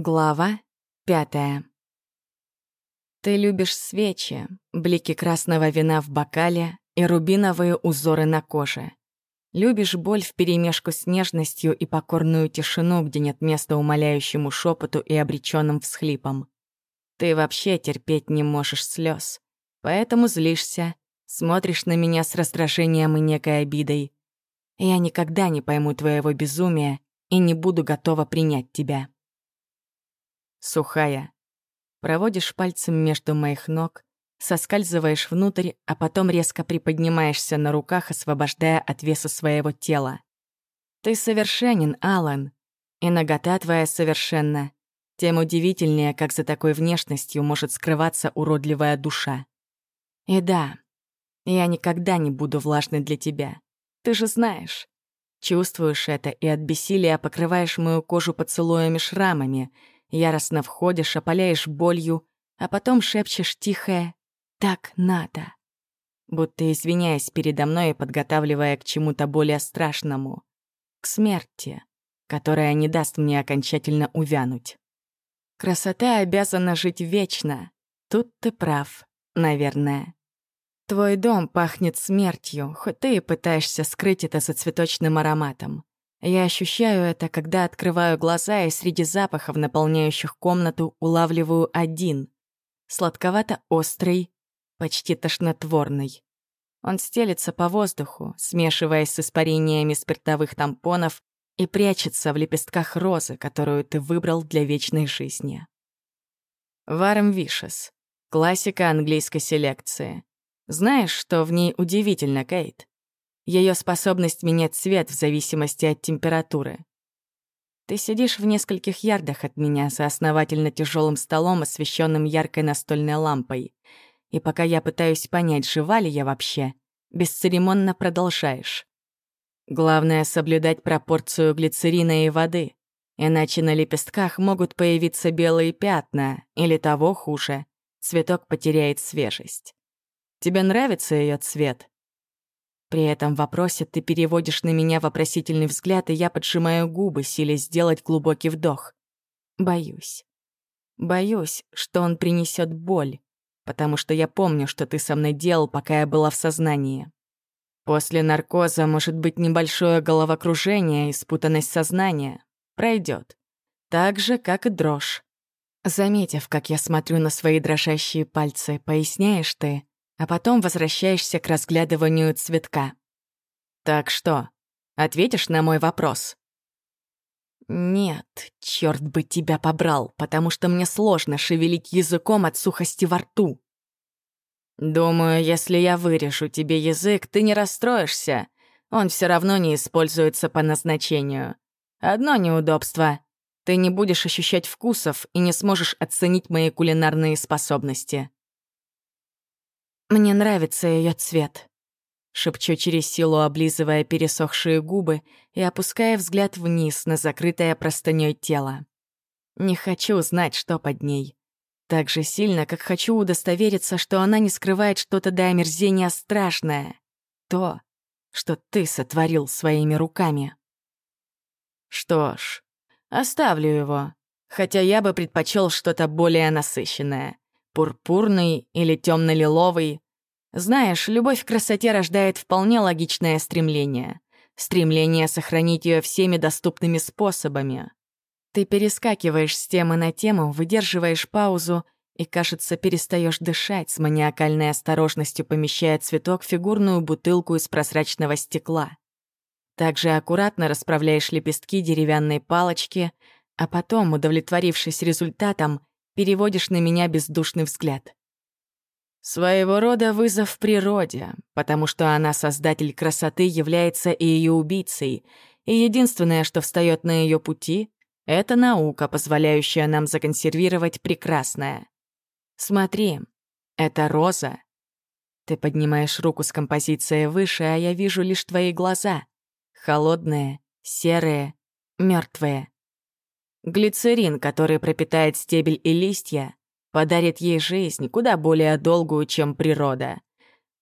Глава пятая. Ты любишь свечи, блики красного вина в бокале и рубиновые узоры на коже. Любишь боль вперемешку с нежностью и покорную тишину, где нет места умоляющему шепоту и обреченным всхлипам. Ты вообще терпеть не можешь слез, поэтому злишься, смотришь на меня с раздражением и некой обидой. Я никогда не пойму твоего безумия и не буду готова принять тебя сухая. Проводишь пальцем между моих ног, соскальзываешь внутрь, а потом резко приподнимаешься на руках, освобождая от веса своего тела. Ты совершенен, Алан, и нагота твоя совершенна. Тем удивительнее, как за такой внешностью может скрываться уродливая душа. И да, я никогда не буду влажной для тебя. Ты же знаешь. Чувствуешь это и от бессилия покрываешь мою кожу поцелуями шрамами — Яростно входишь, опаляешь болью, а потом шепчешь тихое «так надо», будто извиняясь передо мной и подготавливая к чему-то более страшному, к смерти, которая не даст мне окончательно увянуть. Красота обязана жить вечно. Тут ты прав, наверное. Твой дом пахнет смертью, хоть ты и пытаешься скрыть это за цветочным ароматом. Я ощущаю это, когда открываю глаза и среди запахов, наполняющих комнату, улавливаю один. Сладковато-острый, почти тошнотворный. Он стелется по воздуху, смешиваясь с испарениями спиртовых тампонов и прячется в лепестках розы, которую ты выбрал для вечной жизни. Варм Вишес. Классика английской селекции. Знаешь, что в ней удивительно, Кейт? Ее способность менять цвет в зависимости от температуры. Ты сидишь в нескольких ярдах от меня за основательно тяжелым столом, освещенным яркой настольной лампой. И пока я пытаюсь понять, жива ли я вообще, бесцеремонно продолжаешь. Главное — соблюдать пропорцию глицерина и воды, иначе на лепестках могут появиться белые пятна, или того хуже — цветок потеряет свежесть. Тебе нравится ее цвет? При этом вопросе ты переводишь на меня вопросительный взгляд, и я поджимаю губы, силясь сделать глубокий вдох. Боюсь. Боюсь, что он принесет боль, потому что я помню, что ты со мной делал, пока я была в сознании. После наркоза может быть небольшое головокружение и спутанность сознания. Пройдет. Так же, как и дрожь. Заметив, как я смотрю на свои дрожащие пальцы, поясняешь ты, а потом возвращаешься к разглядыванию цветка. «Так что, ответишь на мой вопрос?» «Нет, черт бы тебя побрал, потому что мне сложно шевелить языком от сухости во рту». «Думаю, если я вырежу тебе язык, ты не расстроишься. Он все равно не используется по назначению. Одно неудобство — ты не будешь ощущать вкусов и не сможешь оценить мои кулинарные способности». Мне нравится ее цвет. Шепчу через силу, облизывая пересохшие губы и опуская взгляд вниз на закрытое простыней тело. Не хочу знать, что под ней. Так же сильно, как хочу удостовериться, что она не скрывает что-то до омерзения страшное. То, что ты сотворил своими руками. Что ж, оставлю его. Хотя я бы предпочел что-то более насыщенное пурпурный или темно-лиловый. Знаешь, любовь к красоте рождает вполне логичное стремление. Стремление сохранить ее всеми доступными способами. Ты перескакиваешь с темы на тему, выдерживаешь паузу и, кажется, перестаешь дышать, с маниакальной осторожностью помещая цветок в фигурную бутылку из прозрачного стекла. Также аккуратно расправляешь лепестки деревянной палочки, а потом, удовлетворившись результатом, переводишь на меня бездушный взгляд. Своего рода вызов природе, потому что она создатель красоты является и ее убийцей, и единственное, что встает на ее пути, это наука, позволяющая нам законсервировать прекрасное. Смотри, это роза. Ты поднимаешь руку с композицией выше, а я вижу лишь твои глаза. Холодные, серые, мертвые. Глицерин, который пропитает стебель и листья, подарит ей жизнь куда более долгую, чем природа.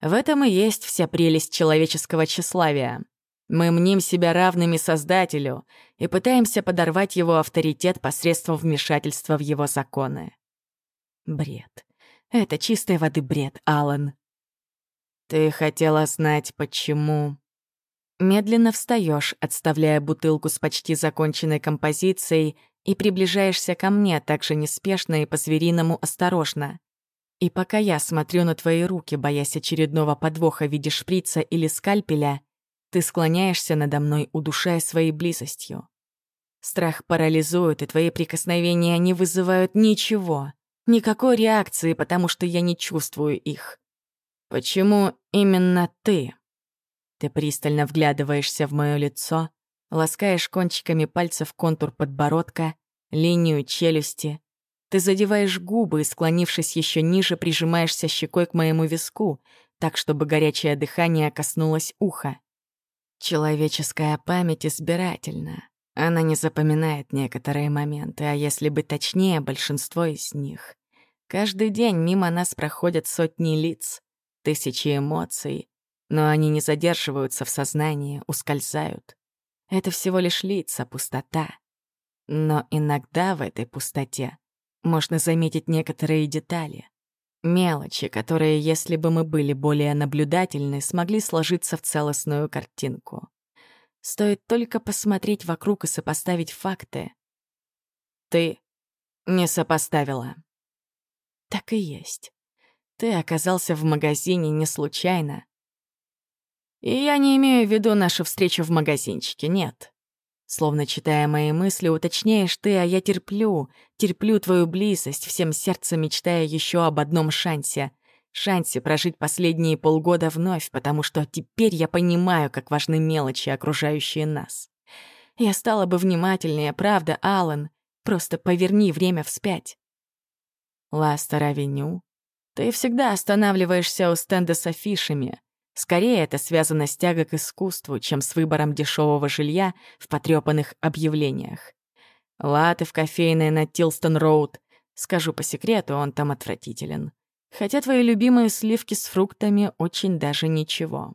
В этом и есть вся прелесть человеческого тщеславия. Мы мним себя равными Создателю и пытаемся подорвать его авторитет посредством вмешательства в его законы. Бред. Это чистой воды бред, Алан. Ты хотела знать, почему... Медленно встаешь, отставляя бутылку с почти законченной композицией, и приближаешься ко мне так же неспешно и по-звериному осторожно. И пока я смотрю на твои руки, боясь очередного подвоха в виде шприца или скальпеля, ты склоняешься надо мной, удушая своей близостью. Страх парализует, и твои прикосновения не вызывают ничего, никакой реакции, потому что я не чувствую их. Почему именно ты? Ты пристально вглядываешься в мое лицо, ласкаешь кончиками пальцев контур подбородка, линию челюсти. Ты задеваешь губы и, склонившись еще ниже, прижимаешься щекой к моему виску, так, чтобы горячее дыхание коснулось уха. Человеческая память избирательна. Она не запоминает некоторые моменты, а если бы точнее, большинство из них. Каждый день мимо нас проходят сотни лиц, тысячи эмоций, но они не задерживаются в сознании, ускользают. Это всего лишь лица, пустота. Но иногда в этой пустоте можно заметить некоторые детали. Мелочи, которые, если бы мы были более наблюдательны, смогли сложиться в целостную картинку. Стоит только посмотреть вокруг и сопоставить факты. Ты не сопоставила. Так и есть. Ты оказался в магазине не случайно. И я не имею в виду нашу встречу в магазинчике, нет. Словно читая мои мысли, уточняешь ты, а я терплю, терплю твою близость, всем сердцем мечтая еще об одном шансе. Шансе прожить последние полгода вновь, потому что теперь я понимаю, как важны мелочи, окружающие нас. Я стала бы внимательнее, правда, Алан. Просто поверни время вспять. Ластер-авеню, ты всегда останавливаешься у стенда с афишами. Скорее, это связано с тягой к искусству, чем с выбором дешевого жилья в потрепанных объявлениях. Латы в кофейной на Тилстон-Роуд. Скажу по секрету, он там отвратителен. Хотя твои любимые сливки с фруктами очень даже ничего.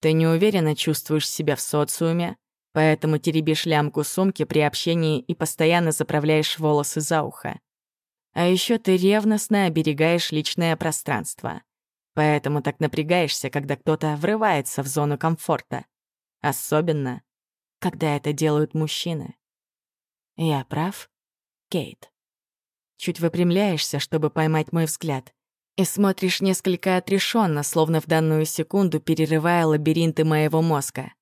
Ты неуверенно чувствуешь себя в социуме, поэтому теребишь лямку сумки при общении и постоянно заправляешь волосы за ухо. А еще ты ревностно оберегаешь личное пространство. Поэтому так напрягаешься, когда кто-то врывается в зону комфорта. Особенно, когда это делают мужчины. Я прав, Кейт? Чуть выпрямляешься, чтобы поймать мой взгляд, и смотришь несколько отрешенно, словно в данную секунду перерывая лабиринты моего мозга.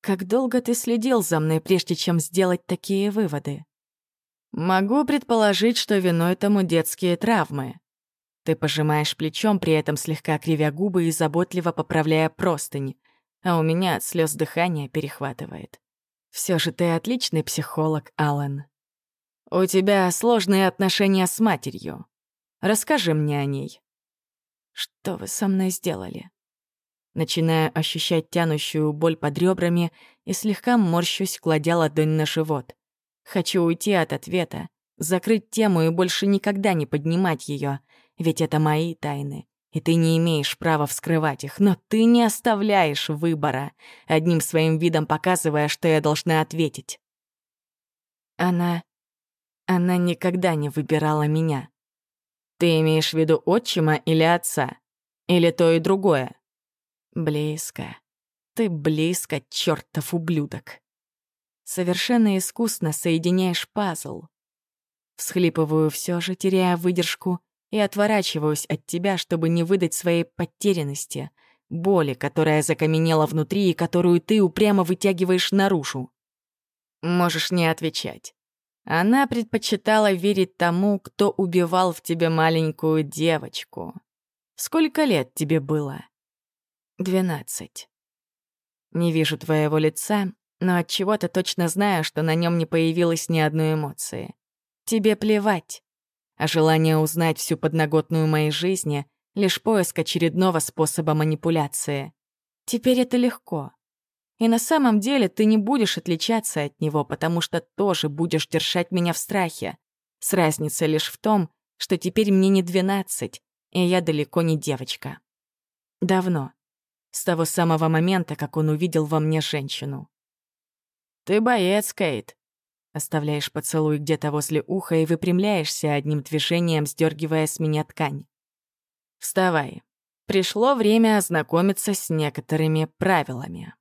Как долго ты следил за мной, прежде чем сделать такие выводы? Могу предположить, что виной тому детские травмы. Ты пожимаешь плечом, при этом слегка кривя губы и заботливо поправляя простынь, а у меня от слез дыхание перехватывает. Все же ты отличный психолог, Аллен. У тебя сложные отношения с матерью. Расскажи мне о ней. Что вы со мной сделали? Начинаю ощущать тянущую боль под ребрами и слегка морщусь, кладя ладонь на живот. Хочу уйти от ответа, закрыть тему и больше никогда не поднимать ее, ведь это мои тайны, и ты не имеешь права вскрывать их, но ты не оставляешь выбора, одним своим видом показывая, что я должна ответить. Она... она никогда не выбирала меня. Ты имеешь в виду отчима или отца? Или то и другое? Близко. Ты близко, чертов ублюдок совершенно искусно соединяешь пазл. Всхлипываю все же, теряя выдержку, и отворачиваюсь от тебя, чтобы не выдать своей потерянности, боли, которая закаменела внутри и которую ты упрямо вытягиваешь наружу. Можешь не отвечать. Она предпочитала верить тому, кто убивал в тебе маленькую девочку. Сколько лет тебе было? Двенадцать. Не вижу твоего лица, но от чего то точно знаю, что на нем не появилось ни одной эмоции. Тебе плевать. А желание узнать всю подноготную моей жизни — лишь поиск очередного способа манипуляции. Теперь это легко. И на самом деле ты не будешь отличаться от него, потому что тоже будешь держать меня в страхе. С разницей лишь в том, что теперь мне не двенадцать, и я далеко не девочка. Давно. С того самого момента, как он увидел во мне женщину. «Ты боец, Кейт», Оставляешь поцелуй где-то возле уха и выпрямляешься одним движением, сдергивая с меня ткань. Вставай. Пришло время ознакомиться с некоторыми правилами.